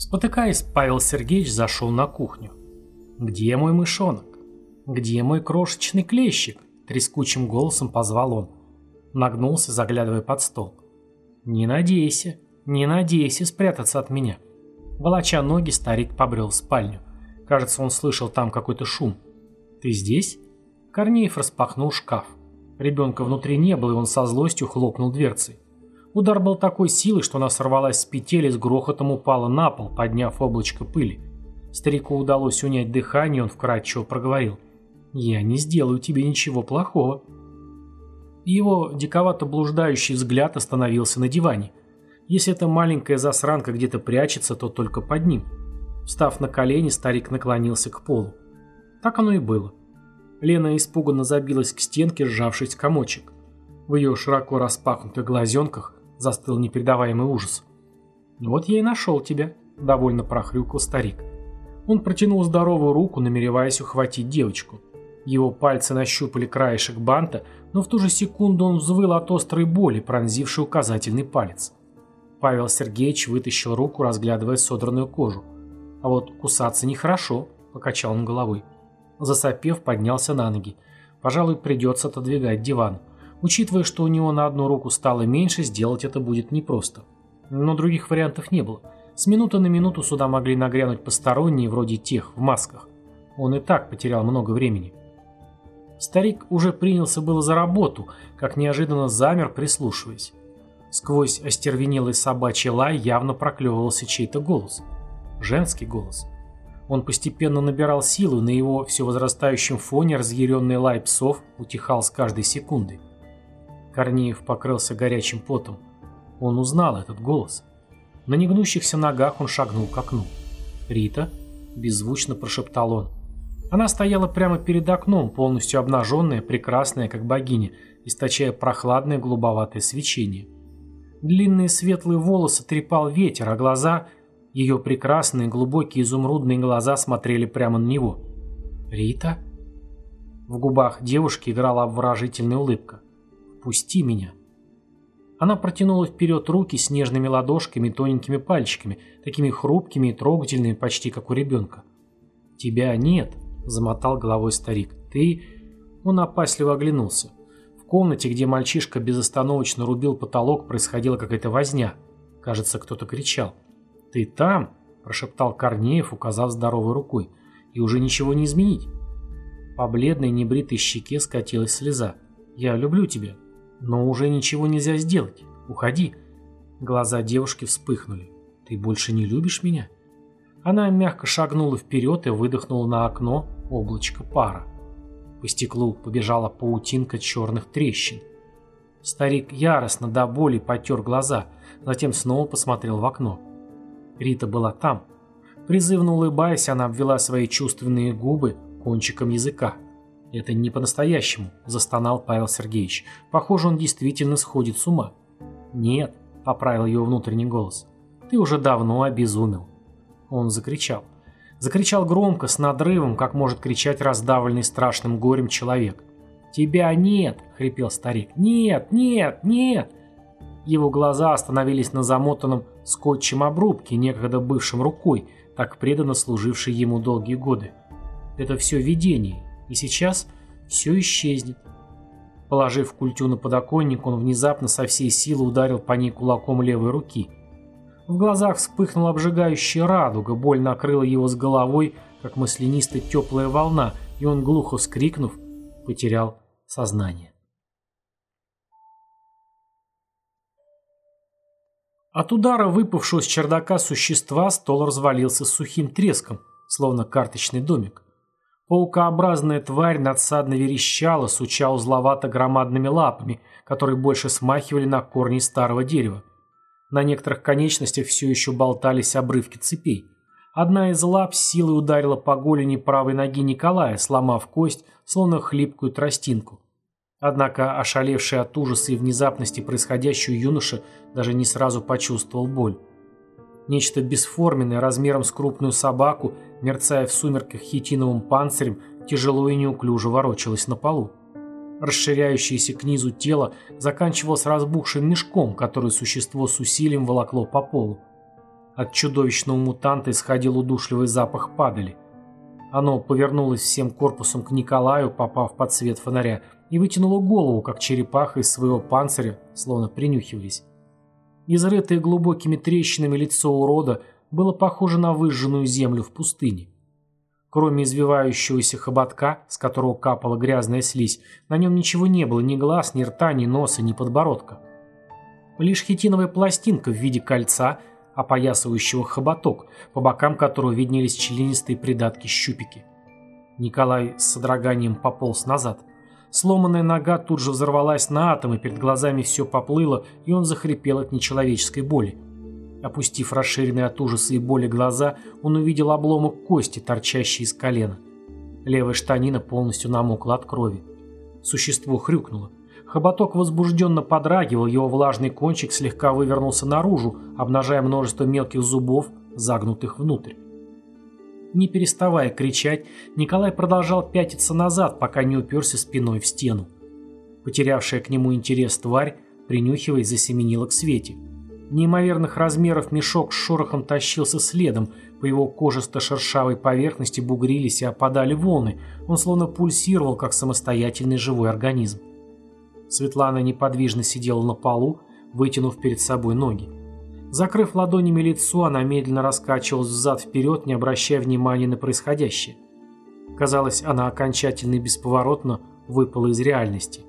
Спотыкаясь, Павел Сергеевич зашел на кухню. «Где мой мышонок? Где мой крошечный клещик?» Трескучим голосом позвал он. Нагнулся, заглядывая под стол. «Не надейся, не надейся спрятаться от меня». Волоча ноги, старик побрел в спальню. Кажется, он слышал там какой-то шум. «Ты здесь?» Корнеев распахнул шкаф. Ребенка внутри не было, и он со злостью хлопнул дверцей. Удар был такой силой, что она сорвалась с петель и с грохотом упала на пол, подняв облачко пыли. Старику удалось унять дыхание, он вкратчиво проговорил. «Я не сделаю тебе ничего плохого». Его диковато блуждающий взгляд остановился на диване. Если эта маленькая засранка где-то прячется, то только под ним. Встав на колени, старик наклонился к полу. Так оно и было. Лена испуганно забилась к стенке, сжавшись в комочек. В ее широко распахнутых глазенках застыл непередаваемый ужас. «Вот я и нашел тебя», — довольно прохрюкал старик. Он протянул здоровую руку, намереваясь ухватить девочку. Его пальцы нащупали краешек банта, но в ту же секунду он взвыл от острой боли, пронзившей указательный палец. Павел Сергеевич вытащил руку, разглядывая содранную кожу. «А вот кусаться нехорошо», — покачал он головой. Засопев, поднялся на ноги. «Пожалуй, придется отодвигать диван. Учитывая, что у него на одну руку стало меньше, сделать это будет непросто. Но других вариантов не было. С минуты на минуту сюда могли нагрянуть посторонние, вроде тех, в масках. Он и так потерял много времени. Старик уже принялся было за работу, как неожиданно замер, прислушиваясь. Сквозь остервенелый собачий лай явно проклевывался чей-то голос. Женский голос. Он постепенно набирал силу, на его все возрастающем фоне разъяренный лай псов утихал с каждой секундой. Корнеев покрылся горячим потом. Он узнал этот голос. На негнущихся ногах он шагнул к окну. «Рита?» – беззвучно прошептал он. Она стояла прямо перед окном, полностью обнаженная, прекрасная, как богиня, источая прохладное голубоватое свечение. Длинные светлые волосы трепал ветер, а глаза, ее прекрасные глубокие изумрудные глаза смотрели прямо на него. «Рита?» В губах девушки играла обворожительная улыбка. «Пусти меня». Она протянула вперед руки с нежными ладошками и тоненькими пальчиками, такими хрупкими и трогательными, почти как у ребенка. «Тебя нет», — замотал головой старик. «Ты...» Он опасливо оглянулся. В комнате, где мальчишка безостановочно рубил потолок, происходила какая-то возня. Кажется, кто-то кричал. «Ты там?» – прошептал Корнеев, указав здоровой рукой. «И уже ничего не изменить». По бледной небритой щеке скатилась слеза. «Я люблю тебя. Но уже ничего нельзя сделать. Уходи. Глаза девушки вспыхнули. Ты больше не любишь меня? Она мягко шагнула вперед и выдохнула на окно облачко пара. По стеклу побежала паутинка черных трещин. Старик яростно до боли потер глаза, затем снова посмотрел в окно. Рита была там. Призывно улыбаясь, она обвела свои чувственные губы кончиком языка. «Это не по-настоящему», – застонал Павел Сергеевич. «Похоже, он действительно сходит с ума». «Нет», – поправил его внутренний голос. «Ты уже давно обезумел». Он закричал. Закричал громко, с надрывом, как может кричать раздавленный страшным горем человек. «Тебя нет!» – хрипел старик. «Нет! Нет! Нет!» Его глаза остановились на замотанном скотчем обрубке, некогда бывшем рукой, так преданно служившей ему долгие годы. Это все видение, и сейчас все исчезнет. Положив культю на подоконник, он внезапно со всей силы ударил по ней кулаком левой руки. В глазах вспыхнула обжигающая радуга, боль накрыла его с головой, как маслянистая теплая волна, и он, глухо вскрикнув, потерял сознание. От удара выпавшего с чердака существа стол развалился с сухим треском, словно карточный домик. Паукообразная тварь надсадно верещала, суча узловато-громадными лапами, которые больше смахивали на корни старого дерева. На некоторых конечностях все еще болтались обрывки цепей. Одна из лап силой ударила по голени правой ноги Николая, сломав кость, словно хлипкую тростинку. Однако ошалевший от ужаса и внезапности происходящего юноша даже не сразу почувствовал боль. Нечто бесформенное, размером с крупную собаку, мерцая в сумерках хитиновым панцирем, тяжело и неуклюже ворочалось на полу. Расширяющееся к низу тело заканчивалось разбухшим мешком, который существо с усилием волокло по полу. От чудовищного мутанта исходил удушливый запах падали. Оно повернулось всем корпусом к Николаю, попав под свет фонаря, и вытянуло голову, как черепаха из своего панциря, словно принюхивались. Изрытое глубокими трещинами лицо урода было похоже на выжженную землю в пустыне. Кроме извивающегося хоботка, с которого капала грязная слизь, на нем ничего не было, ни глаз, ни рта, ни носа, ни подбородка. Лишь хитиновая пластинка в виде кольца, опоясывающего хоботок, по бокам которого виднелись членистые придатки-щупики. Николай с содроганием пополз назад. Сломанная нога тут же взорвалась на атомы, перед глазами все поплыло, и он захрипел от нечеловеческой боли. Опустив расширенные от ужаса и боли глаза, он увидел обломок кости, торчащий из колена. Левая штанина полностью намокла от крови. Существо хрюкнуло. Хоботок возбужденно подрагивал, его влажный кончик слегка вывернулся наружу, обнажая множество мелких зубов, загнутых внутрь. Не переставая кричать, Николай продолжал пятиться назад, пока не уперся спиной в стену. Потерявшая к нему интерес тварь, принюхиваясь, засеменила к свете. Неимоверных размеров мешок с шорохом тащился следом, по его кожисто-шершавой поверхности бугрились и опадали волны, он словно пульсировал, как самостоятельный живой организм. Светлана неподвижно сидела на полу, вытянув перед собой ноги. Закрыв ладонями лицо, она медленно раскачивалась взад-вперед, не обращая внимания на происходящее. Казалось, она окончательно и бесповоротно выпала из реальности.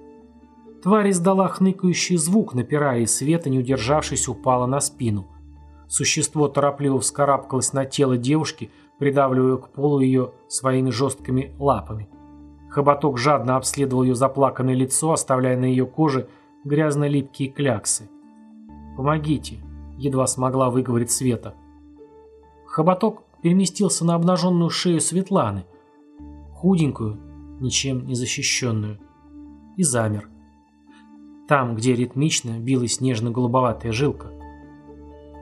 Тварь издала хныкающий звук, напирая, и света, не удержавшись, упала на спину. Существо торопливо вскарабкалось на тело девушки, придавливая к полу ее своими жесткими лапами. Хоботок жадно обследовал ее заплаканное лицо, оставляя на ее коже грязно-липкие кляксы. «Помогите!» Едва смогла выговорить Света. Хоботок переместился на обнаженную шею Светланы, худенькую, ничем не защищенную, и замер. Там, где ритмично билась нежно-голубоватая жилка.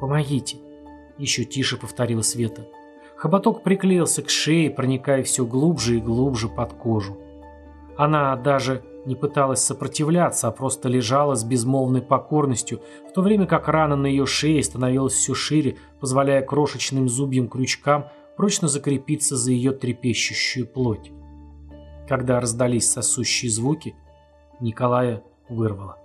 «Помогите!» — еще тише повторила Света. Хоботок приклеился к шее, проникая все глубже и глубже под кожу. Она даже не пыталась сопротивляться, а просто лежала с безмолвной покорностью, в то время как рана на ее шее становилась все шире, позволяя крошечным зубьим крючкам прочно закрепиться за ее трепещущую плоть. Когда раздались сосущие звуки, Николая вырвало.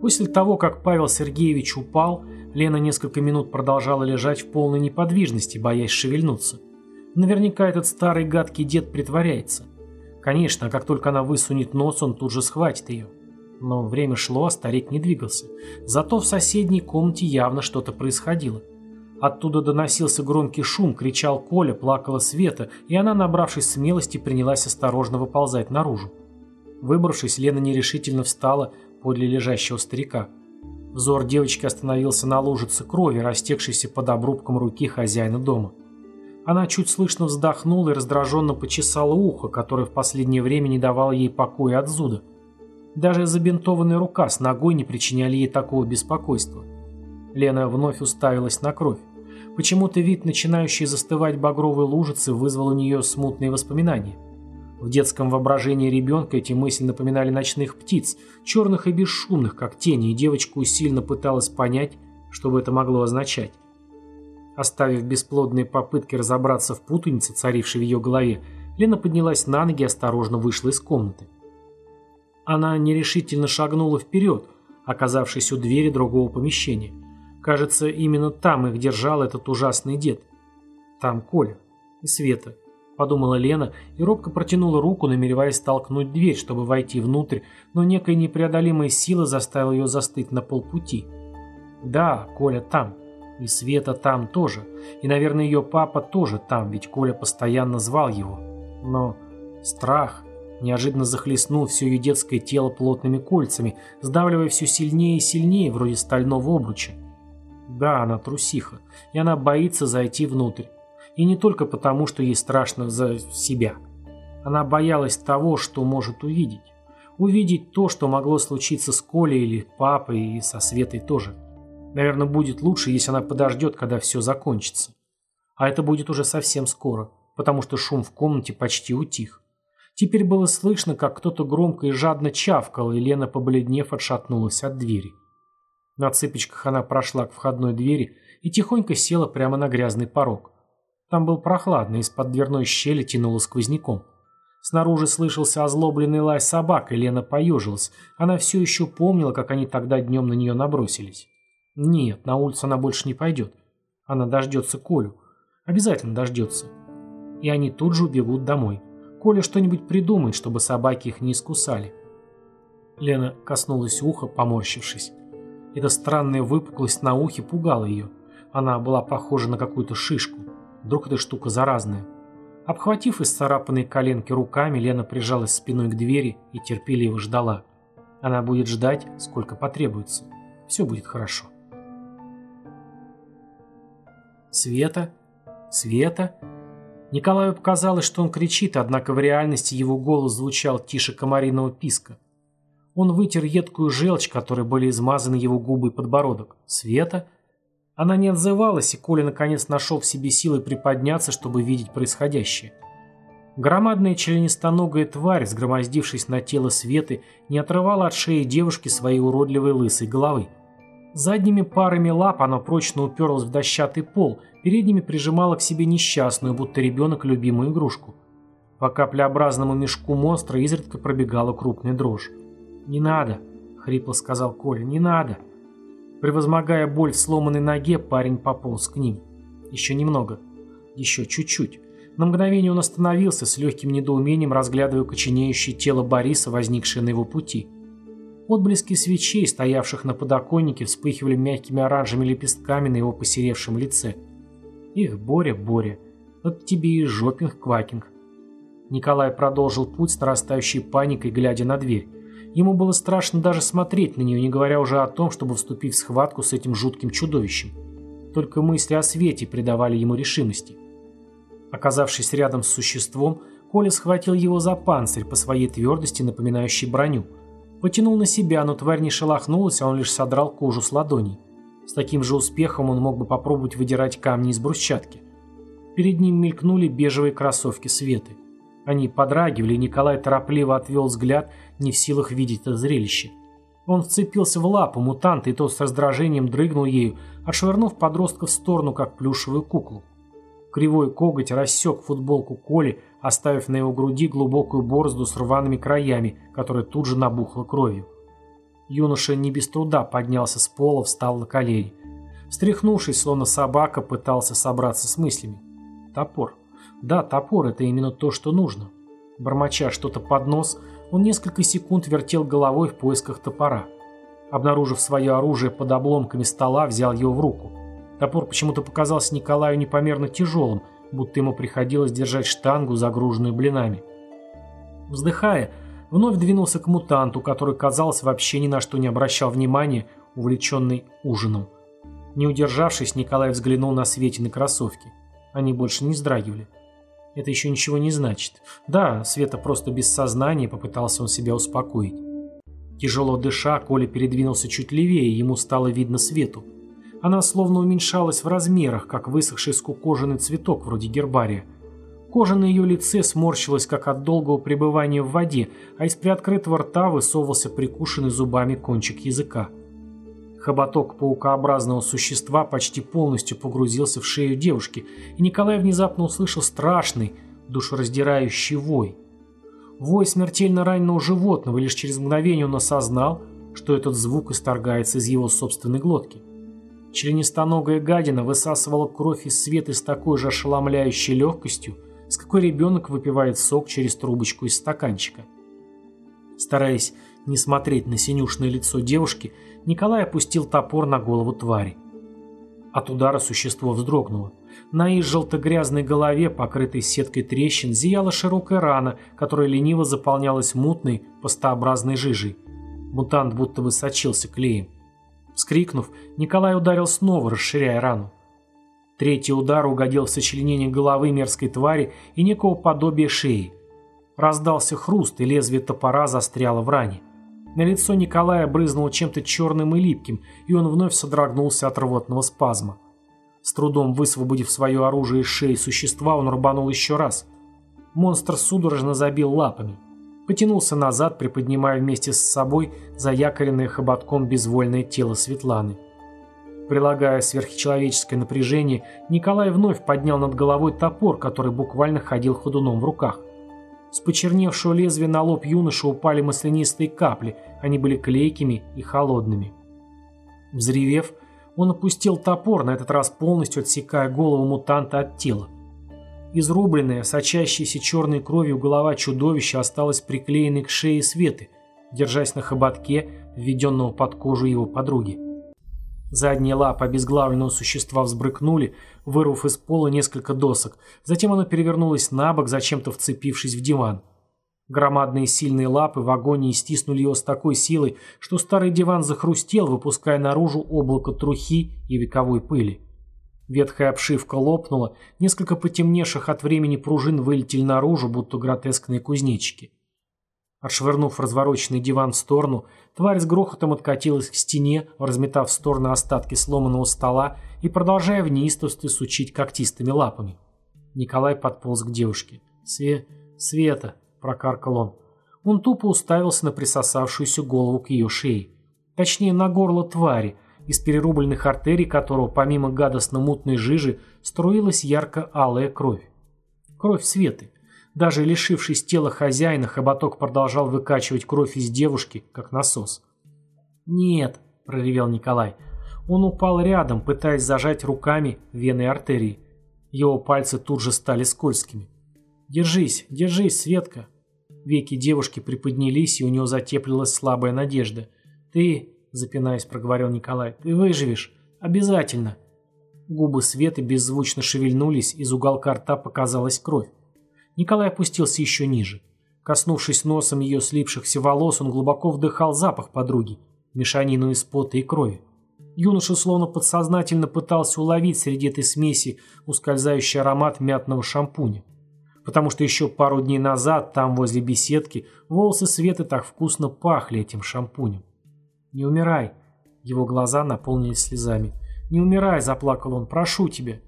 После того, как Павел Сергеевич упал, Лена несколько минут продолжала лежать в полной неподвижности, боясь шевельнуться. Наверняка этот старый гадкий дед притворяется. Конечно, как только она высунет нос, он тут же схватит ее. Но время шло, а старик не двигался. Зато в соседней комнате явно что-то происходило. Оттуда доносился громкий шум, кричал Коля, плакала Света, и она, набравшись смелости, принялась осторожно выползать наружу. Выбравшись, Лена нерешительно встала подле лежащего старика. Взор девочки остановился на лужице крови, растекшейся под обрубком руки хозяина дома. Она чуть слышно вздохнула и раздраженно почесала ухо, которое в последнее время не давало ей покоя от зуда. Даже забинтованная рука с ногой не причиняли ей такого беспокойства. Лена вновь уставилась на кровь. Почему-то вид начинающей застывать багровой лужицы вызвал у нее смутные воспоминания. В детском воображении ребенка эти мысли напоминали ночных птиц, черных и бесшумных, как тени, и девочка усиленно пыталась понять, что бы это могло означать. Оставив бесплодные попытки разобраться в путанице, царившей в ее голове, Лена поднялась на ноги и осторожно вышла из комнаты. Она нерешительно шагнула вперед, оказавшись у двери другого помещения. Кажется, именно там их держал этот ужасный дед. Там Коля и Света, подумала Лена и робко протянула руку, намереваясь толкнуть дверь, чтобы войти внутрь, но некая непреодолимая сила заставила ее застыть на полпути. Да, Коля там. И Света там тоже. И, наверное, ее папа тоже там, ведь Коля постоянно звал его. Но страх неожиданно захлестнул все ее детское тело плотными кольцами, сдавливая все сильнее и сильнее, вроде стального обруча. Да, она трусиха, и она боится зайти внутрь. И не только потому, что ей страшно за себя. Она боялась того, что может увидеть. Увидеть то, что могло случиться с Колей или папой, и со Светой тоже. Наверное, будет лучше, если она подождет, когда все закончится. А это будет уже совсем скоро, потому что шум в комнате почти утих. Теперь было слышно, как кто-то громко и жадно чавкал, и Лена, побледнев, отшатнулась от двери. На цыпочках она прошла к входной двери и тихонько села прямо на грязный порог. Там был прохладно, из-под дверной щели тянуло сквозняком. Снаружи слышался озлобленный лай собак, и Лена поежилась. Она все еще помнила, как они тогда днем на нее набросились. Нет, на улицу она больше не пойдет. Она дождется Колю. Обязательно дождется. И они тут же убегут домой. Коля что-нибудь придумает, чтобы собаки их не искусали. Лена коснулась уха, поморщившись. Эта странная выпуклость на ухе пугала ее. Она была похожа на какую-то шишку. Вдруг эта штука заразная. Обхватив исцарапанные коленки руками, Лена прижалась спиной к двери и терпеливо ждала. Она будет ждать, сколько потребуется. Все будет хорошо. Света? Света? Николаю показалось, что он кричит, однако в реальности его голос звучал тише комариного писка. Он вытер едкую желчь, которой были измазаны его губы и подбородок. Света? Она не отзывалась, и Коля наконец нашел в себе силы приподняться, чтобы видеть происходящее. Громадная членистоногая тварь, сгромоздившись на тело Светы, не отрывала от шеи девушки своей уродливой лысой головы. Задними парами лап она прочно уперлась в дощатый пол, передними прижимала к себе несчастную, будто ребенок, любимую игрушку. По каплеобразному мешку монстра изредка пробегала крупная дрожь. «Не надо», — хрипло сказал Коля, — «не надо». Превозмогая боль в сломанной ноге, парень пополз к ним. Еще немного. Еще чуть-чуть. На мгновение он остановился, с легким недоумением разглядывая коченеющее тело Бориса, возникшее на его пути. Отблески свечей, стоявших на подоконнике, вспыхивали мягкими оранжевыми лепестками на его посеревшем лице. Их, Боря, Боря, вот тебе и жопинг-квакинг. Николай продолжил путь с нарастающей паникой, глядя на дверь. Ему было страшно даже смотреть на нее, не говоря уже о том, чтобы вступить в схватку с этим жутким чудовищем. Только мысли о свете придавали ему решимости. Оказавшись рядом с существом, Коля схватил его за панцирь по своей твердости, напоминающей броню. Потянул на себя, но тварь не шелохнулась, а он лишь содрал кожу с ладоней. С таким же успехом он мог бы попробовать выдирать камни из брусчатки. Перед ним мелькнули бежевые кроссовки Светы. Они подрагивали, и Николай торопливо отвел взгляд, не в силах видеть это зрелище. Он вцепился в лапу мутанта, и тот с раздражением дрыгнул ею, отшвырнув подростка в сторону, как плюшевую куклу. Кривой коготь рассек футболку Коли, оставив на его груди глубокую борозду с рваными краями, которая тут же набухла кровью. Юноша не без труда поднялся с пола, встал на колени. Встряхнувшись, словно собака, пытался собраться с мыслями. Топор. Да, топор — это именно то, что нужно. Бормоча что-то под нос, он несколько секунд вертел головой в поисках топора. Обнаружив свое оружие под обломками стола, взял его в руку. Топор почему-то показался Николаю непомерно тяжелым, будто ему приходилось держать штангу, загруженную блинами. Вздыхая, вновь двинулся к мутанту, который, казалось, вообще ни на что не обращал внимания, увлеченный ужином. Не удержавшись, Николай взглянул на Светины кроссовки. Они больше не вздрагивали. Это еще ничего не значит. Да, Света просто без сознания, попытался он себя успокоить. Тяжело дыша, Коля передвинулся чуть левее, ему стало видно Свету. Она словно уменьшалась в размерах, как высохший скукоженный цветок вроде гербария. Кожа на ее лице сморщилась, как от долгого пребывания в воде, а из приоткрытого рта высовывался прикушенный зубами кончик языка. Хоботок паукообразного существа почти полностью погрузился в шею девушки, и Николай внезапно услышал страшный, душераздирающий вой. Вой смертельно раненого животного, лишь через мгновение он осознал, что этот звук исторгается из его собственной глотки. Членистоногая гадина высасывала кровь из света с такой же ошеломляющей легкостью, с какой ребенок выпивает сок через трубочку из стаканчика. Стараясь не смотреть на синюшное лицо девушки, Николай опустил топор на голову твари. От удара существо вздрогнуло. На их желто-грязной голове, покрытой сеткой трещин, зияла широкая рана, которая лениво заполнялась мутной, пастообразной жижей. Мутант будто бы сочился клеем. Вскрикнув, Николай ударил снова, расширяя рану. Третий удар угодил в сочленение головы мерзкой твари и некого подобия шеи. Раздался хруст, и лезвие топора застряло в ране. На лицо Николая брызнуло чем-то черным и липким, и он вновь содрогнулся от рвотного спазма. С трудом высвободив свое оружие из шеи существа, он рубанул еще раз. Монстр судорожно забил лапами. Потянулся назад, приподнимая вместе с собой заякоренное хоботком безвольное тело Светланы. Прилагая сверхчеловеческое напряжение, Николай вновь поднял над головой топор, который буквально ходил ходуном в руках. С почерневшего лезвия на лоб юноши упали маслянистые капли, они были клейкими и холодными. Взревев, он опустил топор, на этот раз полностью отсекая голову мутанта от тела. Изрубленная, сочащаяся черной кровью голова чудовища осталась приклеенной к шее Светы, держась на хоботке, введенного под кожу его подруги. Задние лапы обезглавленного существа взбрыкнули, вырвав из пола несколько досок. Затем оно перевернулось на бок, зачем-то вцепившись в диван. Громадные сильные лапы в агонии стиснули его с такой силой, что старый диван захрустел, выпуская наружу облако трухи и вековой пыли. Ветхая обшивка лопнула, несколько потемневших от времени пружин вылетели наружу, будто гротескные кузнечики. Отшвырнув развороченный диван в сторону, тварь с грохотом откатилась к стене, разметав в стороны остатки сломанного стола и продолжая в неистовстве сучить когтистыми лапами. Николай подполз к девушке. «Све... Света!» – прокаркал он. Он тупо уставился на присосавшуюся голову к ее шее. Точнее, на горло твари, из перерубленных артерий которого, помимо гадостно-мутной жижи, струилась ярко-алая кровь. Кровь Светы. Даже лишившись тела хозяина, хоботок продолжал выкачивать кровь из девушки, как насос. «Нет», – проревел Николай. Он упал рядом, пытаясь зажать руками вены артерии. Его пальцы тут же стали скользкими. «Держись, держись, Светка!» Веки девушки приподнялись, и у него затеплилась слабая надежда. «Ты, — запинаясь, проговорил Николай, — ты выживешь. Обязательно!» Губы Светы беззвучно шевельнулись, из уголка рта показалась кровь. Николай опустился еще ниже. Коснувшись носом ее слипшихся волос, он глубоко вдыхал запах подруги, мешанину из пота и крови. Юноша словно подсознательно пытался уловить среди этой смеси ускользающий аромат мятного шампуня. Потому что еще пару дней назад, там, возле беседки, волосы Светы так вкусно пахли этим шампунем. «Не умирай!» Его глаза наполнились слезами. «Не умирай!» – заплакал он. «Прошу тебя!»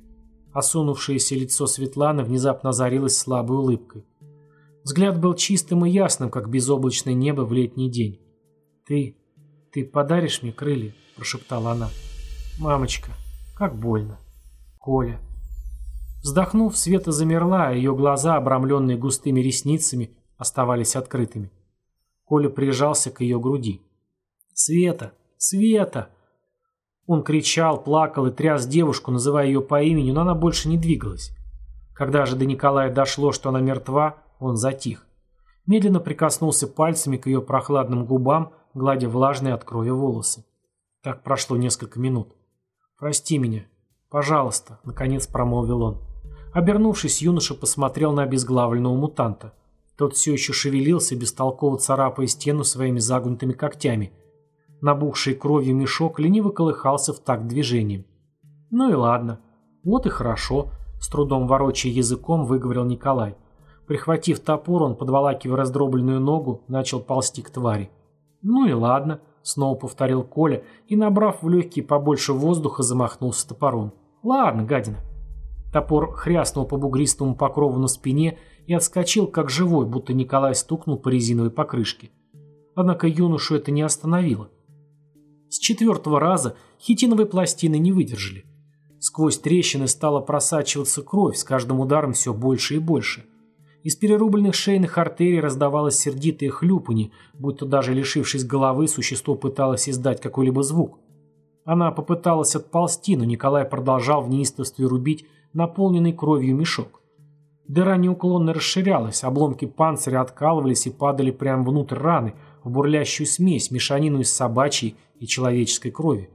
Осунувшееся лицо Светланы внезапно озарилось слабой улыбкой. Взгляд был чистым и ясным, как безоблачное небо в летний день. «Ты... ты подаришь мне крылья?» – прошептала она. «Мамочка, как больно. Коля». Вздохнув, Света замерла, а ее глаза, обрамленные густыми ресницами, оставались открытыми. Коля прижался к ее груди. «Света! Света!» Он кричал, плакал и тряс девушку, называя ее по имени, но она больше не двигалась. Когда же до Николая дошло, что она мертва, он затих. Медленно прикоснулся пальцами к ее прохладным губам, гладя влажные от крови волосы. Так прошло несколько минут. «Прости меня. Пожалуйста», — наконец промолвил он. Обернувшись, юноша посмотрел на обезглавленного мутанта. Тот все еще шевелился, бестолково царапая стену своими загнутыми когтями — Набухший кровью мешок лениво колыхался в такт движением. «Ну и ладно. Вот и хорошо», — с трудом ворочая языком выговорил Николай. Прихватив топор, он, подволакивая раздробленную ногу, начал ползти к твари. «Ну и ладно», — снова повторил Коля и, набрав в легкие побольше воздуха, замахнулся топором. «Ладно, гадина». Топор хряснул по бугристому покрову на спине и отскочил, как живой, будто Николай стукнул по резиновой покрышке. Однако юношу это не остановило. С четвертого раза хитиновые пластины не выдержали. Сквозь трещины стала просачиваться кровь, с каждым ударом все больше и больше. Из перерубленных шейных артерий раздавалось сердитое хлюпанье, будто даже лишившись головы, существо пыталось издать какой-либо звук. Она попыталась отползти, но Николай продолжал в неистовстве рубить наполненный кровью мешок. Дыра неуклонно расширялась, обломки панциря откалывались и падали прямо внутрь раны, в бурлящую смесь, мешанину из собачьей и человеческой крови.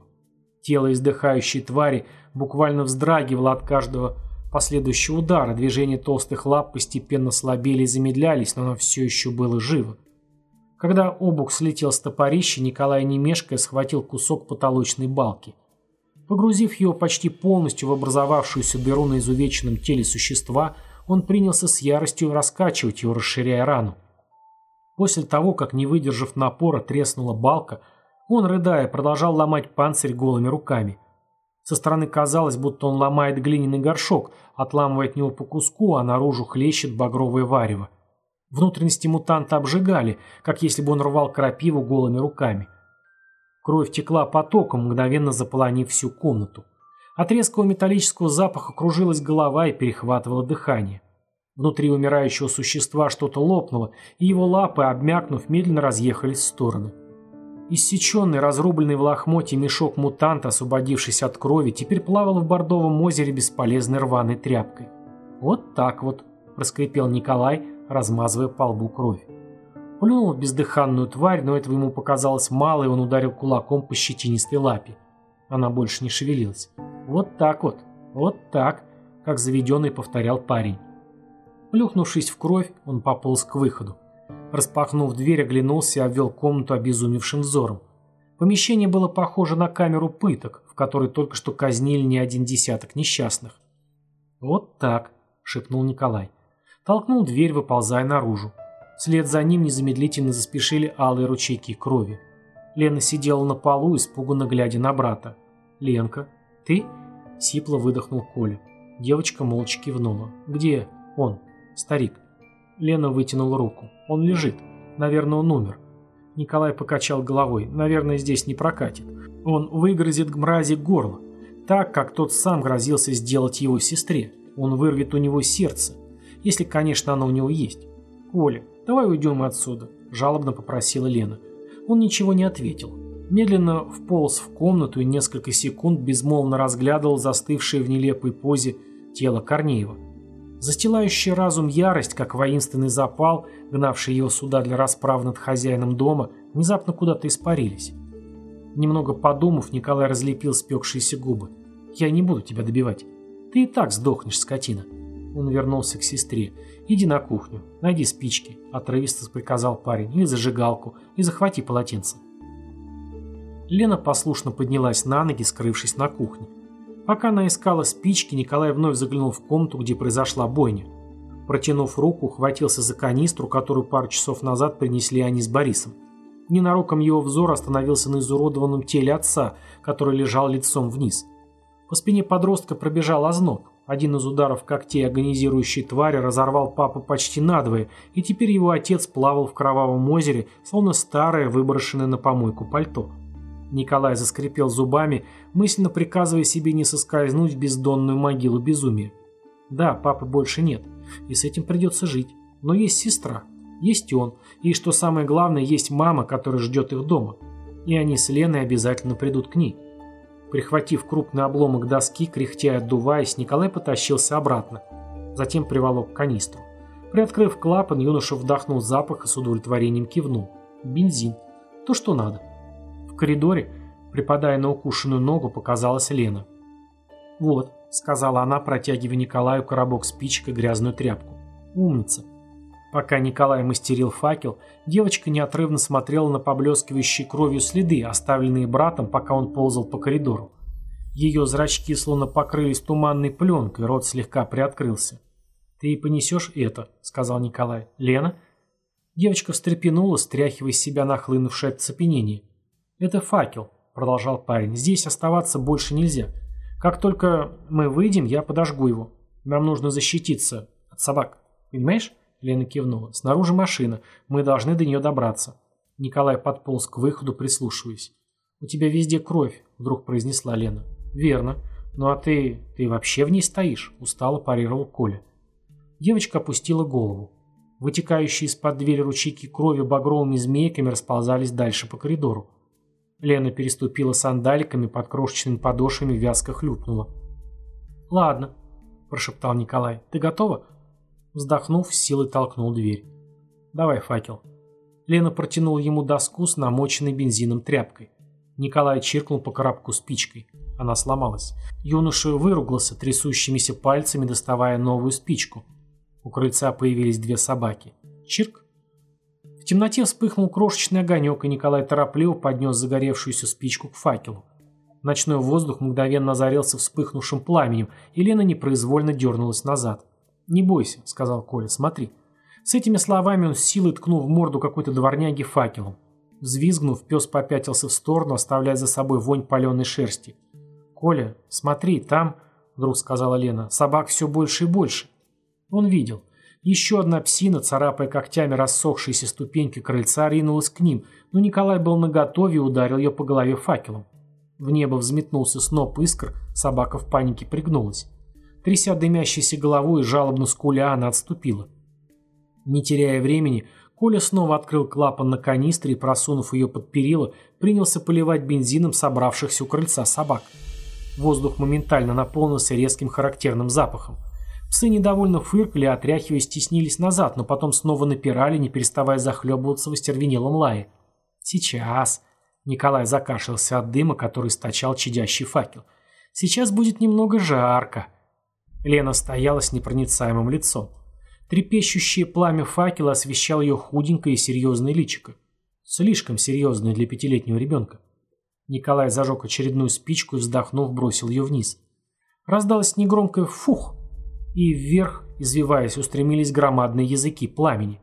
Тело издыхающей твари буквально вздрагивало от каждого последующего удара, движения толстых лап постепенно слабели и замедлялись, но оно все еще было живо. Когда обух слетел с топорища, Николай немешкая схватил кусок потолочной балки. Погрузив его почти полностью в образовавшуюся дыру на изувеченном теле существа, он принялся с яростью раскачивать его, расширяя рану. После того, как, не выдержав напора, треснула балка, он, рыдая, продолжал ломать панцирь голыми руками. Со стороны казалось, будто он ломает глиняный горшок, отламывая от него по куску, а наружу хлещет багровое варево. Внутренности мутанта обжигали, как если бы он рвал крапиву голыми руками. Кровь текла потоком, мгновенно заполонив всю комнату. От резкого металлического запаха кружилась голова и перехватывало дыхание. Внутри умирающего существа что-то лопнуло, и его лапы, обмякнув, медленно разъехались в стороны. Иссеченный, разрубленный в лохмотье мешок мутанта, освободившись от крови, теперь плавал в бордовом озере бесполезной рваной тряпкой. «Вот так вот», – проскрипел Николай, размазывая по лбу кровь. Плюнул в бездыханную тварь, но этого ему показалось мало, и он ударил кулаком по щетинистой лапе. Она больше не шевелилась. «Вот так вот, вот так», – как заведенный повторял парень. Плюхнувшись в кровь, он пополз к выходу. Распахнув дверь, оглянулся и обвел комнату обезумевшим взором. Помещение было похоже на камеру пыток, в которой только что казнили не один десяток несчастных. «Вот так», — шепнул Николай. Толкнул дверь, выползая наружу. Вслед за ним незамедлительно заспешили алые ручейки крови. Лена сидела на полу, испуганно глядя на брата. «Ленка, ты?» — сипло выдохнул Коля. Девочка молча кивнула. «Где он?» «Старик». Лена вытянула руку. «Он лежит. Наверное, он умер». Николай покачал головой. «Наверное, здесь не прокатит. Он выгрызет мрази горло. Так, как тот сам грозился сделать его сестре. Он вырвет у него сердце. Если, конечно, оно у него есть. «Коля, давай уйдем отсюда», – жалобно попросила Лена. Он ничего не ответил. Медленно вполз в комнату и несколько секунд безмолвно разглядывал застывшее в нелепой позе тело Корнеева. Застилающая разум ярость, как воинственный запал, гнавший его сюда для расправ над хозяином дома, внезапно куда-то испарились. Немного подумав, Николай разлепил спекшиеся губы. «Я не буду тебя добивать. Ты и так сдохнешь, скотина». Он вернулся к сестре. «Иди на кухню, найди спички», – отрывисто приказал парень, – «или зажигалку, и захвати полотенце». Лена послушно поднялась на ноги, скрывшись на кухне. Пока она искала спички, Николай вновь заглянул в комнату, где произошла бойня. Протянув руку, хватился за канистру, которую пару часов назад принесли они с Борисом. Ненароком его взор остановился на изуродованном теле отца, который лежал лицом вниз. По спине подростка пробежал озноб. Один из ударов когтей агонизирующей твари разорвал папу почти надвое, и теперь его отец плавал в кровавом озере, словно старое, выброшенное на помойку пальто. Николай заскрипел зубами, мысленно приказывая себе не соскользнуть в бездонную могилу безумия. Да, папы больше нет, и с этим придется жить. Но есть сестра, есть он, и, что самое главное, есть мама, которая ждет их дома. И они с Леной обязательно придут к ней. Прихватив крупный обломок доски, кряхтя и отдуваясь, Николай потащился обратно. Затем приволок канистру. Приоткрыв клапан, юноша вдохнул запах и с удовлетворением кивнул. Бензин. То, что надо коридоре, припадая на укушенную ногу, показалась Лена. «Вот», — сказала она, протягивая Николаю коробок спичек и грязную тряпку. «Умница». Пока Николай мастерил факел, девочка неотрывно смотрела на поблескивающие кровью следы, оставленные братом, пока он ползал по коридору. Ее зрачки словно покрылись туманной пленкой, рот слегка приоткрылся. «Ты понесешь это», — сказал Николай. «Лена?» Девочка встрепенула, стряхивая из себя нахлынувшее оцепенение. «Это факел», — продолжал парень. «Здесь оставаться больше нельзя. Как только мы выйдем, я подожгу его. Нам нужно защититься от собак. Понимаешь?» Лена кивнула. «Снаружи машина. Мы должны до нее добраться». Николай подполз к выходу, прислушиваясь. «У тебя везде кровь», — вдруг произнесла Лена. «Верно. Ну а ты... ты вообще в ней стоишь?» — устало парировал Коля. Девочка опустила голову. Вытекающие из-под двери ручейки крови багровыми змейками расползались дальше по коридору. Лена переступила сандаликами под крошечными подошвами, вязко хлюпнула. «Ладно», – прошептал Николай. «Ты готова?» Вздохнув, с силой толкнул дверь. «Давай факел». Лена протянула ему доску с намоченной бензином тряпкой. Николай чиркнул по коробку спичкой. Она сломалась. Юноша выругался трясущимися пальцами, доставая новую спичку. У крыльца появились две собаки. Чирк. Темноте вспыхнул крошечный огонек, и Николай торопливо поднес загоревшуюся спичку к факелу. Ночной воздух мгновенно озарился вспыхнувшим пламенем, и Лена непроизвольно дернулась назад. «Не бойся», — сказал Коля, — «смотри». С этими словами он с силой ткнул в морду какой-то дворняги факелом. Взвизгнув, пес попятился в сторону, оставляя за собой вонь паленой шерсти. «Коля, смотри, там...» — вдруг сказала Лена. «Собак все больше и больше». Он видел. Еще одна псина, царапая когтями рассохшиеся ступеньки крыльца, ринулась к ним, но Николай был наготове и ударил ее по голове факелом. В небо взметнулся сноп искр, собака в панике пригнулась. Тряся дымящейся головой жалобно скуля, она отступила. Не теряя времени, Коля снова открыл клапан на канистре и, просунув ее под перила, принялся поливать бензином собравшихся у крыльца собак. Воздух моментально наполнился резким характерным запахом. Псы недовольно фыркали, отряхиваясь, стеснились назад, но потом снова напирали, не переставая захлебываться в остервенелом лае. «Сейчас!» Николай закашлялся от дыма, который источал чадящий факел. «Сейчас будет немного жарко!» Лена стояла с непроницаемым лицом. Трепещущее пламя факела освещало ее худенькое и серьезное личико. Слишком серьезное для пятилетнего ребенка. Николай зажег очередную спичку и, вздохнув, бросил ее вниз. Раздалось негромкое «фух», и вверх, извиваясь, устремились громадные языки пламени.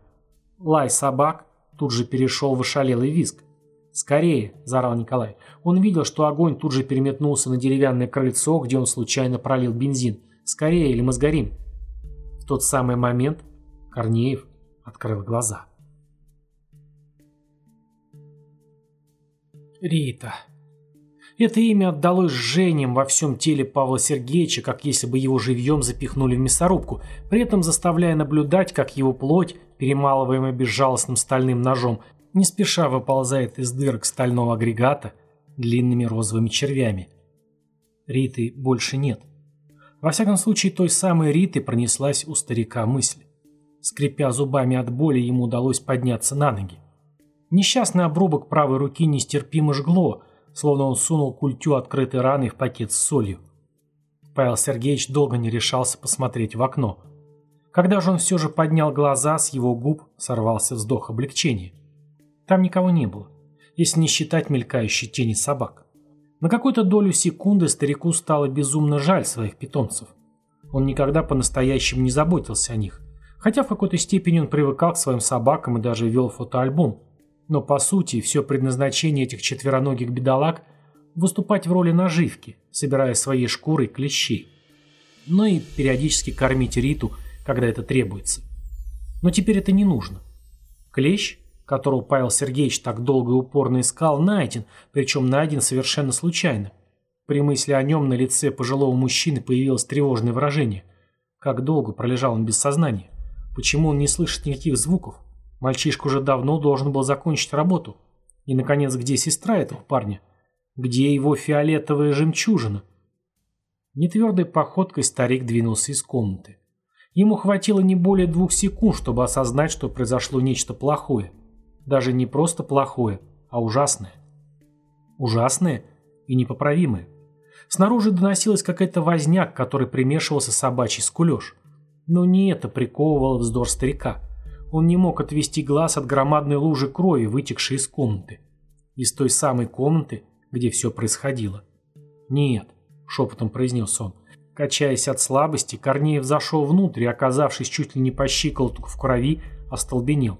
Лай собак тут же перешел в ошалелый визг. «Скорее!» – заорал Николай. Он видел, что огонь тут же переметнулся на деревянное крыльцо, где он случайно пролил бензин. «Скорее, или мы сгорим!» В тот самый момент Корнеев открыл глаза. Рита. Это имя отдалось жжением во всем теле Павла Сергеевича, как если бы его живьем запихнули в мясорубку, при этом заставляя наблюдать, как его плоть, перемалываемая безжалостным стальным ножом, не спеша выползает из дырок стального агрегата длинными розовыми червями. Риты больше нет. Во всяком случае, той самой Риты пронеслась у старика мысль. Скрипя зубами от боли, ему удалось подняться на ноги. Несчастный обрубок правой руки нестерпимо жгло, словно он сунул культю открытой раны в пакет с солью. Павел Сергеевич долго не решался посмотреть в окно. Когда же он все же поднял глаза, с его губ сорвался вздох облегчения. Там никого не было, если не считать мелькающей тени собак. На какую-то долю секунды старику стало безумно жаль своих питомцев. Он никогда по-настоящему не заботился о них, хотя в какой-то степени он привыкал к своим собакам и даже вел фотоальбом, но по сути все предназначение этих четвероногих бедолаг – выступать в роли наживки, собирая своей шкурой клещей. Ну и периодически кормить Риту, когда это требуется. Но теперь это не нужно. Клещ, которого Павел Сергеевич так долго и упорно искал, найден, причем найден совершенно случайно. При мысли о нем на лице пожилого мужчины появилось тревожное выражение. Как долго пролежал он без сознания? Почему он не слышит никаких звуков? Мальчишка уже давно должен был закончить работу. И, наконец, где сестра этого парня? Где его фиолетовая жемчужина? Нетвердой походкой старик двинулся из комнаты. Ему хватило не более двух секунд, чтобы осознать, что произошло нечто плохое. Даже не просто плохое, а ужасное. Ужасное и непоправимое. Снаружи доносилась какая-то возня, к которой примешивался собачий скулеж. Но не это приковывало вздор старика. Он не мог отвести глаз от громадной лужи крови, вытекшей из комнаты. Из той самой комнаты, где все происходило. «Нет», — шепотом произнес он. Качаясь от слабости, Корнеев зашел внутрь и, оказавшись чуть ли не по щиколотку в крови, остолбенел.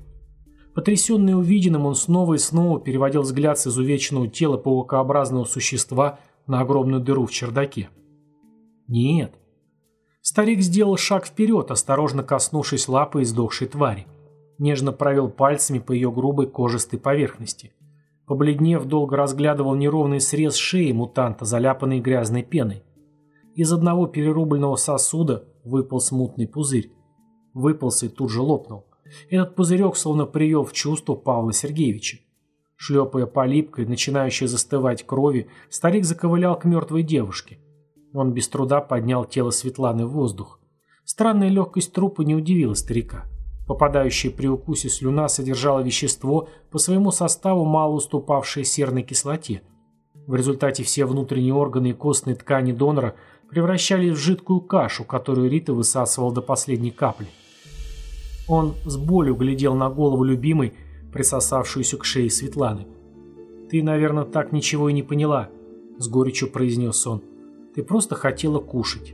Потрясенный увиденным, он снова и снова переводил взгляд с изувеченного тела паукообразного существа на огромную дыру в чердаке. «Нет». Старик сделал шаг вперед, осторожно коснувшись лапы издохшей твари нежно провел пальцами по ее грубой кожистой поверхности. Побледнев, долго разглядывал неровный срез шеи мутанта, заляпанный грязной пеной. Из одного перерубленного сосуда выпал смутный пузырь. Выпался и тут же лопнул. Этот пузырек словно привел в чувство Павла Сергеевича. Шлепая по липкой, начинающей застывать крови, старик заковылял к мертвой девушке. Он без труда поднял тело Светланы в воздух. Странная легкость трупа не удивила старика. Попадающая при укусе слюна содержала вещество, по своему составу мало уступавшее серной кислоте. В результате все внутренние органы и костные ткани донора превращались в жидкую кашу, которую Рита высасывала до последней капли. Он с болью глядел на голову любимой, присосавшуюся к шее Светланы. «Ты, наверное, так ничего и не поняла», — с горечью произнес он. «Ты просто хотела кушать.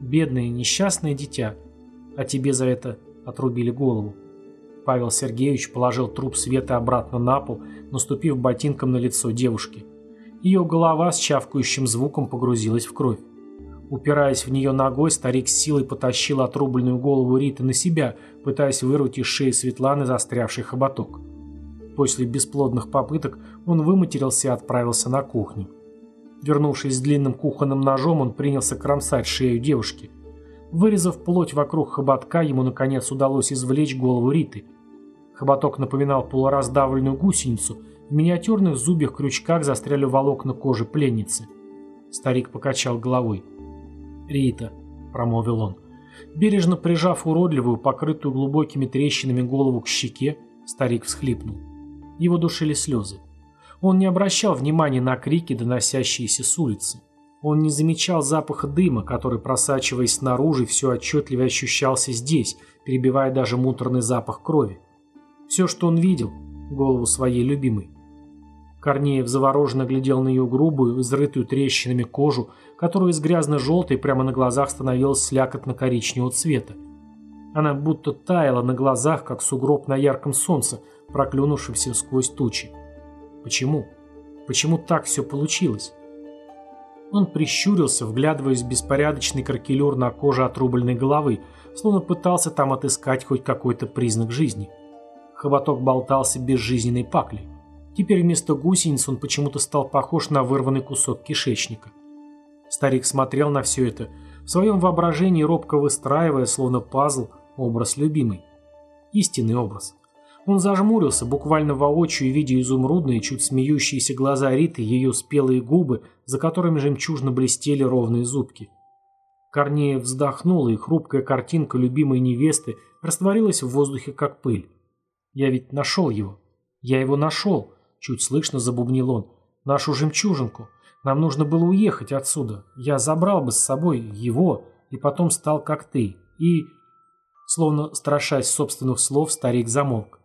Бедное несчастное дитя. А тебе за это отрубили голову. Павел Сергеевич положил труп Светы обратно на пол, наступив ботинком на лицо девушки. Ее голова с чавкающим звуком погрузилась в кровь. Упираясь в нее ногой, старик с силой потащил отрубленную голову Риты на себя, пытаясь вырвать из шеи Светланы застрявший хоботок. После бесплодных попыток он выматерился и отправился на кухню. Вернувшись с длинным кухонным ножом, он принялся кромсать шею девушки. Вырезав плоть вокруг хоботка, ему наконец удалось извлечь голову Риты. Хоботок напоминал полураздавленную гусеницу, в миниатюрных зубьях-крючках застряли волокна кожи пленницы. Старик покачал головой. «Рита», — промолвил он. Бережно прижав уродливую, покрытую глубокими трещинами голову к щеке, старик всхлипнул. Его душили слезы. Он не обращал внимания на крики, доносящиеся с улицы. Он не замечал запаха дыма, который, просачиваясь снаружи, все отчетливо ощущался здесь, перебивая даже муторный запах крови. Все, что он видел, голову своей любимой. Корнеев завороженно глядел на ее грубую, изрытую трещинами кожу, которая из грязно-желтой прямо на глазах становилась слякотно-коричневого цвета. Она будто таяла на глазах, как сугроб на ярком солнце, проклюнувшемся сквозь тучи. Почему? Почему так все получилось? Он прищурился, вглядываясь в беспорядочный каркелюр на коже отрубленной головы, словно пытался там отыскать хоть какой-то признак жизни. Хоботок болтался безжизненной паклей. Теперь вместо гусениц он почему-то стал похож на вырванный кусок кишечника. Старик смотрел на все это, в своем воображении робко выстраивая, словно пазл, образ любимый. Истинный образ. Он зажмурился, буквально воочию видя изумрудные, чуть смеющиеся глаза Риты, ее спелые губы, за которыми жемчужно блестели ровные зубки. Корнеев вздохнул, и хрупкая картинка любимой невесты растворилась в воздухе, как пыль. «Я ведь нашел его. Я его нашел», — чуть слышно забубнил он. «Нашу жемчужинку. Нам нужно было уехать отсюда. Я забрал бы с собой его, и потом стал как ты. И...» Словно страшась собственных слов, старик замолк.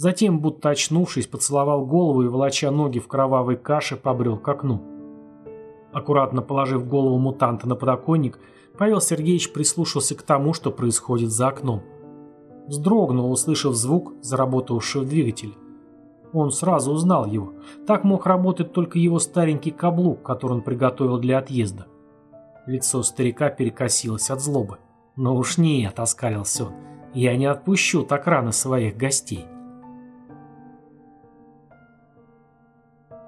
Затем, будто очнувшись, поцеловал голову и, волоча ноги в кровавой каше, побрел к окну. Аккуратно положив голову мутанта на подоконник, Павел Сергеевич прислушался к тому, что происходит за окном. Вздрогнул, услышав звук заработавшего двигателя. Он сразу узнал его. Так мог работать только его старенький каблук, который он приготовил для отъезда. Лицо старика перекосилось от злобы. «Ну уж нет», — оскалился он, — «я не отпущу так рано своих гостей».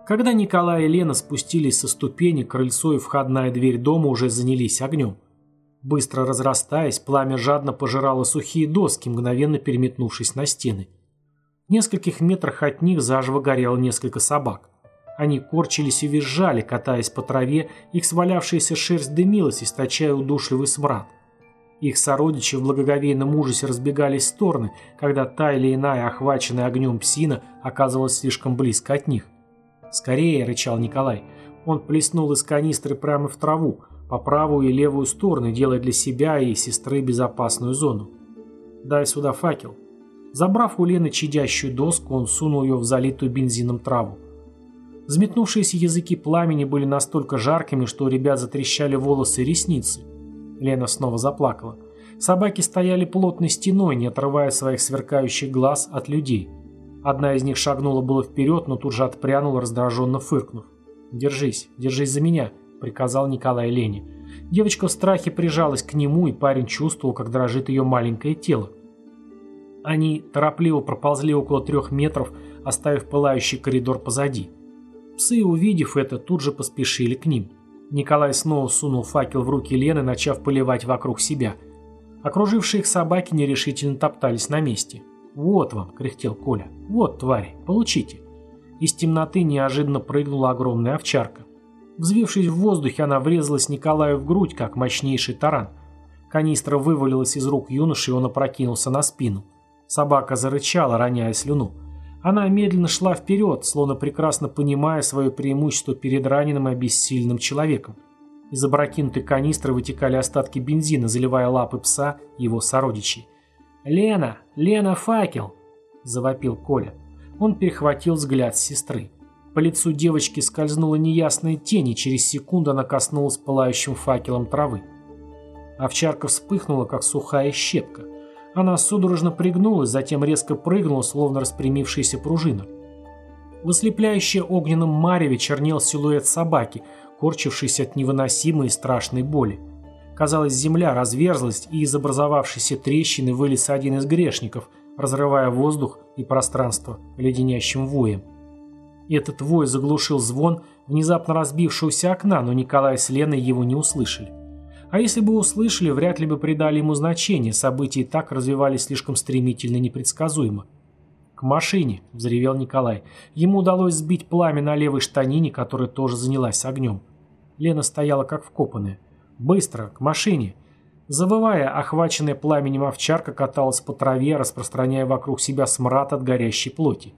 Когда Николай и Лена спустились со ступени, крыльцо и входная дверь дома уже занялись огнем. Быстро разрастаясь, пламя жадно пожирало сухие доски, мгновенно переметнувшись на стены. В нескольких метрах от них заживо горело несколько собак. Они корчились и визжали, катаясь по траве, их свалявшаяся шерсть дымилась, источая удушливый смрад. Их сородичи в благоговейном ужасе разбегались в стороны, когда та или иная, охваченная огнем псина, оказывалась слишком близко от них. «Скорее!» – рычал Николай. Он плеснул из канистры прямо в траву, по правую и левую стороны, делая для себя и сестры безопасную зону. «Дай сюда факел». Забрав у Лены чадящую доску, он сунул ее в залитую бензином траву. Взметнувшиеся языки пламени были настолько жаркими, что у ребят затрещали волосы и ресницы. Лена снова заплакала. Собаки стояли плотной стеной, не отрывая своих сверкающих глаз от людей – Одна из них шагнула было вперед, но тут же отпрянула, раздраженно фыркнув. «Держись, держись за меня», — приказал Николай Лене. Девочка в страхе прижалась к нему, и парень чувствовал, как дрожит ее маленькое тело. Они торопливо проползли около трех метров, оставив пылающий коридор позади. Псы, увидев это, тут же поспешили к ним. Николай снова сунул факел в руки Лены, начав поливать вокруг себя. Окружившие их собаки нерешительно топтались на месте. «Вот вам», — кряхтел Коля. «Вот, твари, получите». Из темноты неожиданно прыгнула огромная овчарка. Взвившись в воздухе, она врезалась Николаю в грудь, как мощнейший таран. Канистра вывалилась из рук юноши, и он опрокинулся на спину. Собака зарычала, роняя слюну. Она медленно шла вперед, словно прекрасно понимая свое преимущество перед раненым и обессиленным человеком. Из опрокинутой канистры вытекали остатки бензина, заливая лапы пса и его сородичей. «Лена! Лена, факел!» – завопил Коля. Он перехватил взгляд сестры. По лицу девочки скользнула неясная тень, и через секунду она коснулась пылающим факелом травы. Овчарка вспыхнула, как сухая щепка. Она судорожно пригнулась, затем резко прыгнула, словно распрямившаяся пружина. В ослепляющее огненном мареве чернел силуэт собаки, корчившийся от невыносимой и страшной боли. Казалось, земля разверзлась, и из образовавшейся трещины вылез один из грешников, разрывая воздух и пространство леденящим воем. Этот вой заглушил звон внезапно разбившегося окна, но Николай с Леной его не услышали. А если бы услышали, вряд ли бы придали ему значение, события и так развивались слишком стремительно и непредсказуемо. «К машине!» – взревел Николай. Ему удалось сбить пламя на левой штанине, которая тоже занялась огнем. Лена стояла как вкопанная. «Быстро! К машине!» Завывая, охваченная пламенем овчарка каталась по траве, распространяя вокруг себя смрад от горящей плоти.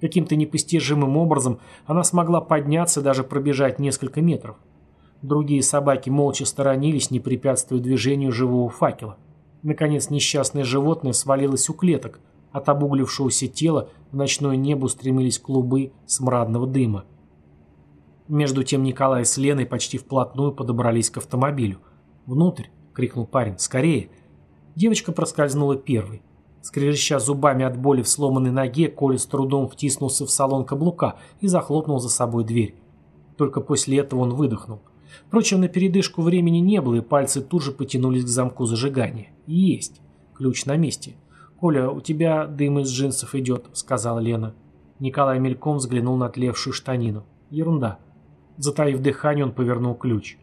Каким-то непостижимым образом она смогла подняться, даже пробежать несколько метров. Другие собаки молча сторонились, не препятствуя движению живого факела. Наконец несчастное животное свалилось у клеток, от обуглившегося тела в ночное небо устремились клубы смрадного дыма. Между тем Николай с Леной почти вплотную подобрались к автомобилю. «Внутрь!» — крикнул парень. «Скорее!» Девочка проскользнула первой. Скрежеща зубами от боли в сломанной ноге, Коля с трудом втиснулся в салон каблука и захлопнул за собой дверь. Только после этого он выдохнул. Впрочем, на передышку времени не было, и пальцы тут же потянулись к замку зажигания. Есть. Ключ на месте. «Коля, у тебя дым из джинсов идет», — сказала Лена. Николай мельком взглянул на тлевшую штанину. Ерунда. Затаив дыхание, он повернул ключ.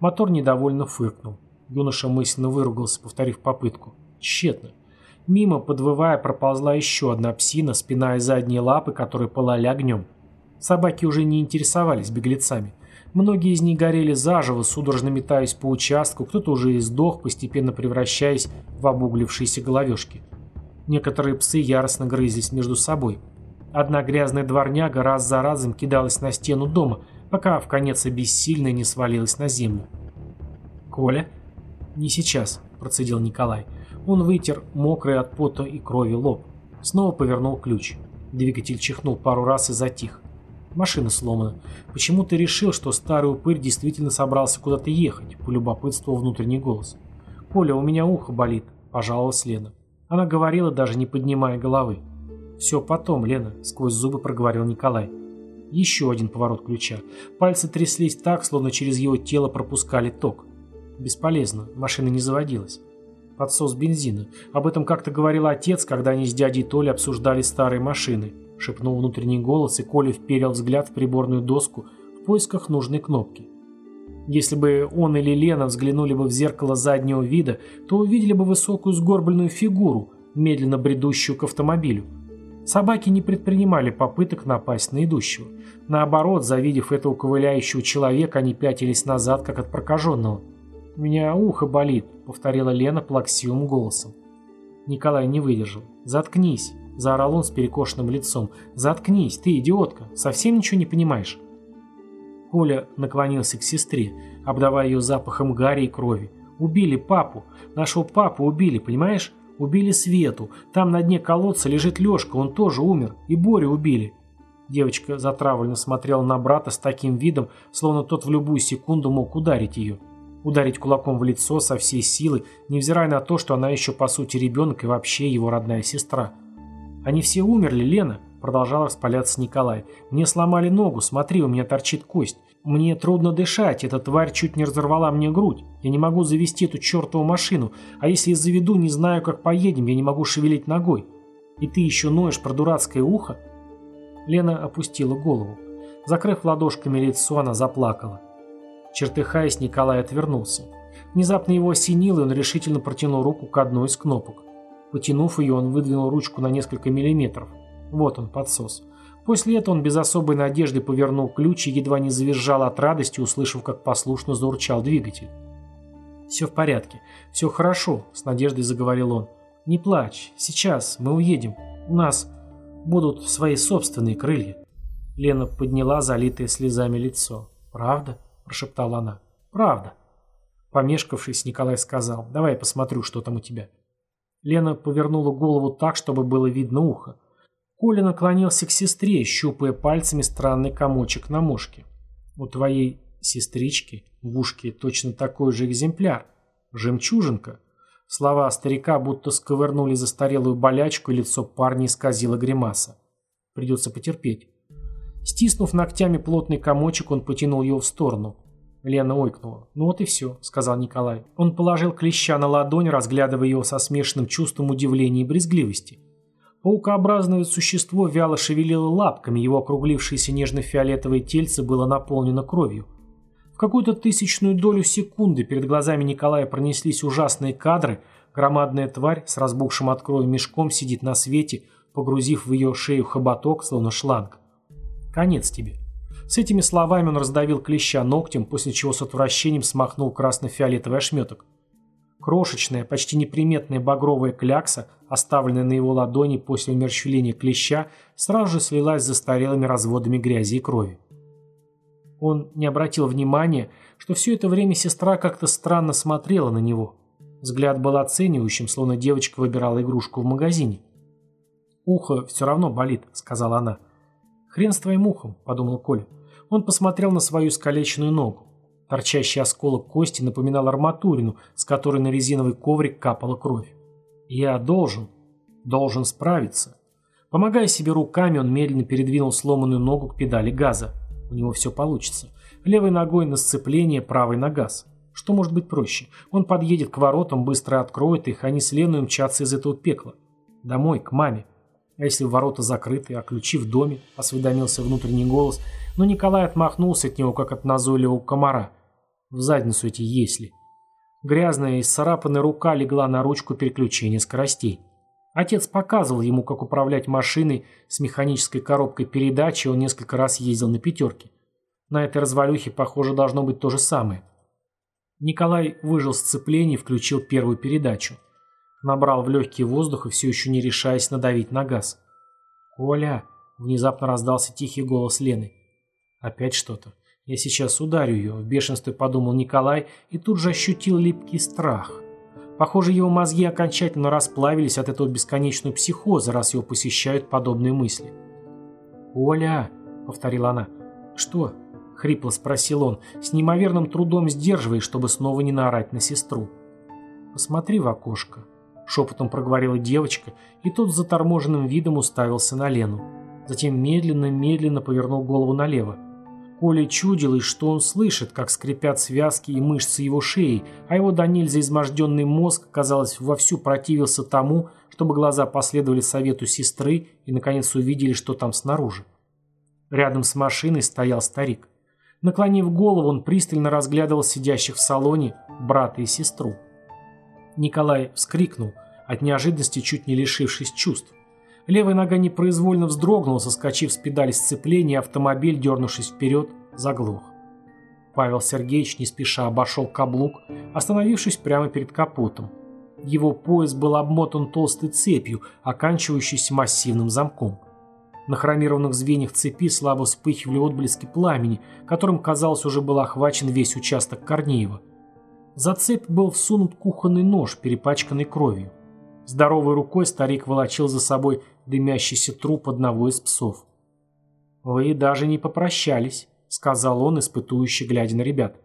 Мотор недовольно фыркнул. Юноша мысленно выругался, повторив попытку. Тщетно. Мимо, подвывая, проползла еще одна псина, спина и задние лапы, которые пылали огнем. Собаки уже не интересовались беглецами. Многие из них горели заживо, судорожно метаясь по участку, кто-то уже и сдох, постепенно превращаясь в обуглившиеся головешки. Некоторые псы яростно грызлись между собой. Одна грязная дворняга раз за разом кидалась на стену дома, пока в конец бессильно не свалилась на землю. «Коля?» «Не сейчас», – процедил Николай. Он вытер мокрый от пота и крови лоб. Снова повернул ключ. Двигатель чихнул пару раз и затих. Машина сломана. Почему ты решил, что старый упырь действительно собрался куда-то ехать? Полюбопытствовал внутренний голос. Коля, у меня ухо болит, пожаловалась Лена. Она говорила, даже не поднимая головы. «Все потом, Лена», — сквозь зубы проговорил Николай. Еще один поворот ключа. Пальцы тряслись так, словно через его тело пропускали ток. Бесполезно, машина не заводилась. Подсос бензина. Об этом как-то говорил отец, когда они с дядей Толей обсуждали старые машины. Шепнул внутренний голос, и Коля вперил взгляд в приборную доску в поисках нужной кнопки. Если бы он или Лена взглянули бы в зеркало заднего вида, то увидели бы высокую сгорбленную фигуру, медленно бредущую к автомобилю. Собаки не предпринимали попыток напасть на идущего. Наоборот, завидев этого ковыляющего человека, они пятились назад, как от прокаженного. «У меня ухо болит», — повторила Лена плаксивым голосом. Николай не выдержал. «Заткнись», — заорал он с перекошенным лицом. «Заткнись, ты идиотка, совсем ничего не понимаешь». Коля наклонился к сестре, обдавая ее запахом гари и крови. «Убили папу. Нашего папу убили, понимаешь? Убили Свету. Там на дне колодца лежит Лешка, он тоже умер. И Борю убили». Девочка затравленно смотрела на брата с таким видом, словно тот в любую секунду мог ударить ее. Ударить кулаком в лицо со всей силы, невзирая на то, что она еще по сути ребенок и вообще его родная сестра. «Они все умерли, Лена», Продолжал распаляться Николай. «Мне сломали ногу, смотри, у меня торчит кость. Мне трудно дышать, эта тварь чуть не разорвала мне грудь. Я не могу завести эту чертову машину, а если я заведу, не знаю, как поедем, я не могу шевелить ногой. И ты еще ноешь про дурацкое ухо?» Лена опустила голову. Закрыв ладошками лицо, она заплакала. Чертыхаясь, Николай отвернулся. Внезапно его осенило, и он решительно протянул руку к одной из кнопок. Потянув ее, он выдвинул ручку на несколько миллиметров. Вот он, подсос. После этого он без особой надежды повернул ключ и едва не завизжал от радости, услышав, как послушно заурчал двигатель. «Все в порядке, все хорошо», — с надеждой заговорил он. «Не плачь, сейчас мы уедем. У нас будут свои собственные крылья». Лена подняла залитое слезами лицо. «Правда?» – прошептала она. «Правда». Помешкавшись, Николай сказал, «Давай я посмотрю, что там у тебя». Лена повернула голову так, чтобы было видно ухо. Коля наклонился к сестре, щупая пальцами странный комочек на мушке. «У твоей сестрички в ушке точно такой же экземпляр. Жемчужинка». Слова старика будто сковырнули застарелую болячку, и лицо парня исказило гримаса. Придется потерпеть. Стиснув ногтями плотный комочек, он потянул его в сторону. Лена ойкнула. «Ну вот и все», — сказал Николай. Он положил клеща на ладонь, разглядывая его со смешанным чувством удивления и брезгливости. Паукообразное существо вяло шевелило лапками, его округлившееся нежно-фиолетовое тельце было наполнено кровью. В какую-то тысячную долю секунды перед глазами Николая пронеслись ужасные кадры. Громадная тварь с разбухшим от крови мешком сидит на свете, погрузив в ее шею хоботок, словно шланг. «Конец тебе», с этими словами он раздавил клеща ногтем, после чего с отвращением смахнул красно-фиолетовый ошметок. Крошечная, почти неприметная багровая клякса, оставленная на его ладони после умерщвления клеща, сразу же слилась с застарелыми разводами грязи и крови. Он не обратил внимания, что все это время сестра как-то странно смотрела на него. Взгляд был оценивающим, словно девочка выбирала игрушку в магазине. «Ухо все равно болит», — сказала она. «Хрен с твоим ухом», — подумал Коля. Он посмотрел на свою искалеченную ногу. Торчащий осколок кости напоминал арматурину, с которой на резиновый коврик капала кровь. «Я должен, должен справиться». Помогая себе руками, он медленно передвинул сломанную ногу к педали газа. У него все получится. Левой ногой на сцепление, правой на газ. Что может быть проще? Он подъедет к воротам, быстро откроет их, они с Леной мчатся из этого пекла. Домой, к маме. А если ворота закрыты, а ключи в доме? Осведомился внутренний голос – но Николай отмахнулся от него, как от назойливого комара. В задницу эти «если». Грязная и сцарапанная рука легла на ручку переключения скоростей. Отец показывал ему, как управлять машиной с механической коробкой передачи, он несколько раз ездил на пятерке. На этой развалюхе, похоже, должно быть то же самое. Николай выжил сцепление и включил первую передачу. Набрал в легкий воздух и все еще не решаясь надавить на газ. «Коля!» – внезапно раздался тихий голос Лены. Опять что-то. Я сейчас ударю ее, в бешенстве подумал Николай и тут же ощутил липкий страх. Похоже, его мозги окончательно расплавились от этого бесконечного психоза, раз его посещают подобные мысли. «Оля!» — повторила она. «Что?» — хрипло спросил он, с неимоверным трудом сдерживая, чтобы снова не наорать на сестру. «Посмотри в окошко», — шепотом проговорила девочка, и тот с заторможенным видом уставился на Лену. Затем медленно-медленно повернул голову налево. Коле чудилось, что он слышит, как скрипят связки и мышцы его шеи, а его до нельзя изможденный мозг, казалось, вовсю противился тому, чтобы глаза последовали совету сестры и, наконец, увидели, что там снаружи. Рядом с машиной стоял старик. Наклонив голову, он пристально разглядывал сидящих в салоне брата и сестру. Николай вскрикнул, от неожиданности чуть не лишившись чувств. Левая нога непроизвольно вздрогнула, соскочив с педали сцепления, автомобиль, дернувшись вперед, заглох. Павел Сергеевич не спеша обошел каблук, остановившись прямо перед капотом. Его пояс был обмотан толстой цепью, оканчивающейся массивным замком. На хромированных звеньях цепи слабо вспыхивали отблески пламени, которым, казалось, уже был охвачен весь участок Корнеева. За цепь был всунут кухонный нож, перепачканный кровью. Здоровой рукой старик волочил за собой дымящийся труп одного из псов. «Вы даже не попрощались», — сказал он, испытующе глядя на ребят.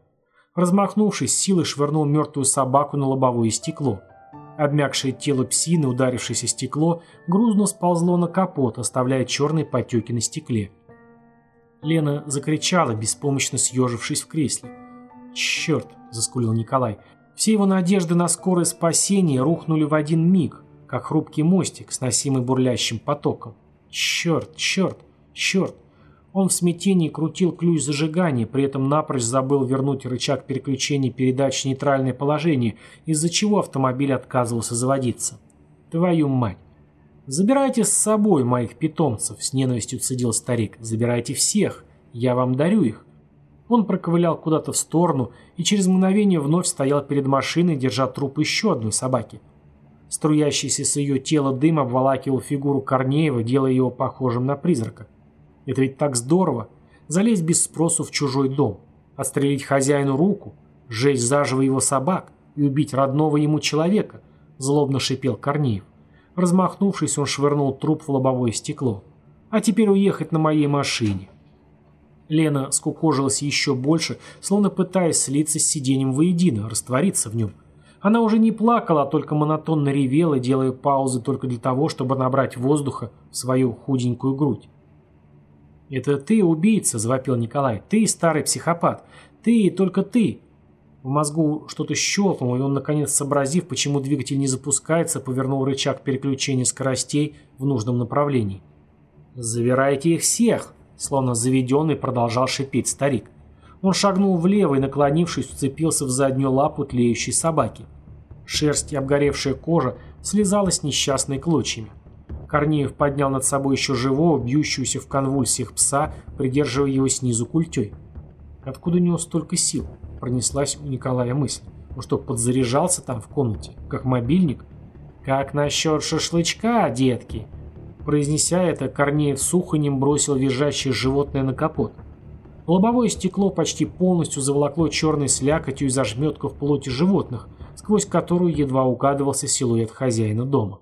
Размахнувшись, силой швырнул мертвую собаку на лобовое стекло. Обмякшее тело псины, ударившееся стекло, грузно сползло на капот, оставляя черные потеки на стекле. Лена закричала, беспомощно съежившись в кресле. «Черт!» – заскулил Николай. Все его надежды на скорое спасение рухнули в один миг, как хрупкий мостик, сносимый бурлящим потоком. Черт, черт, черт. Он в смятении крутил ключ зажигания, при этом напрочь забыл вернуть рычаг переключения передач в нейтральное положение, из-за чего автомобиль отказывался заводиться. Твою мать. «Забирайте с собой моих питомцев», — с ненавистью цедил старик. «Забирайте всех. Я вам дарю их». Он проковылял куда-то в сторону и через мгновение вновь стоял перед машиной, держа труп еще одной собаки. Струящийся с ее тела дым обволакивал фигуру Корнеева, делая его похожим на призрака. Это ведь так здорово. Залезть без спросу в чужой дом, отстрелить хозяину руку, сжечь заживо его собак и убить родного ему человека, злобно шипел Корнеев. Размахнувшись, он швырнул труп в лобовое стекло. А теперь уехать на моей машине. Лена скукожилась еще больше, словно пытаясь слиться с сиденьем воедино, раствориться в нем. Она уже не плакала, а только монотонно ревела, делая паузы только для того, чтобы набрать воздуха в свою худенькую грудь. «Это ты убийца», — завопил Николай. «Ты старый психопат. Ты только ты!» В мозгу что-то щелкнуло, и он, наконец сообразив, почему двигатель не запускается, повернул рычаг переключения скоростей в нужном направлении. «Забирайте их всех!» Словно заведенный продолжал шипеть старик. Он шагнул влево и, наклонившись, вцепился в заднюю лапу тлеющей собаки. Шерсть и обгоревшая кожа слезалась несчастной клочьями. Корнеев поднял над собой еще живого, бьющегося в конвульсиях пса, придерживая его снизу культей. Откуда у него столько сил? Пронеслась у Николая мысль. Он что, подзаряжался там в комнате, как мобильник? Как насчет шашлычка, детки? Произнеся это, Корнеев сухонем бросил визжащее животное на капот. Лобовое стекло почти полностью заволокло черной слякотью из ожметков плоти животных, сквозь которую едва угадывался силуэт хозяина дома.